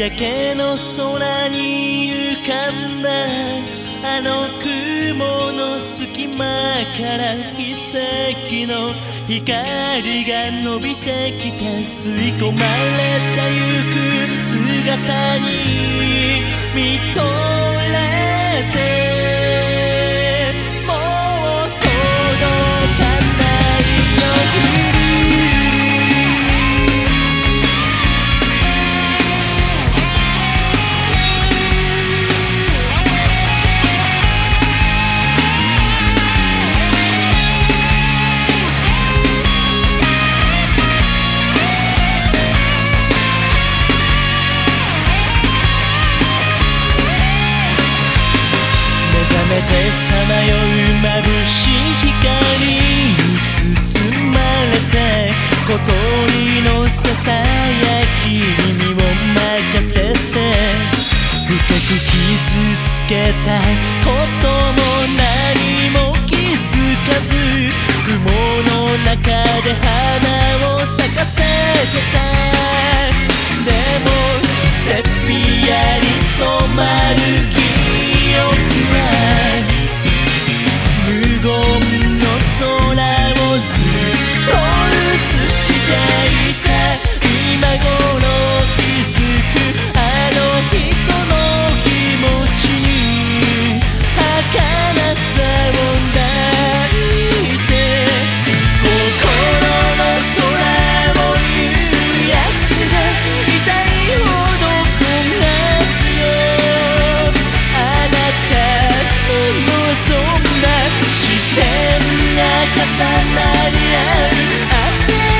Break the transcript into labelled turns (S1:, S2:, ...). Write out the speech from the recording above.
S1: 焼けの空に浮かんだ。あの雲の隙間から奇跡の光が伸びてきて吸い込まれてゆく姿に見とれてめてさまよう眩しい光に包まれて小鳥のささやきに身を任せて。深く傷つけたことも何も気づかず雲の中で花を咲かせてた。でもセピアに染まる重なり合う。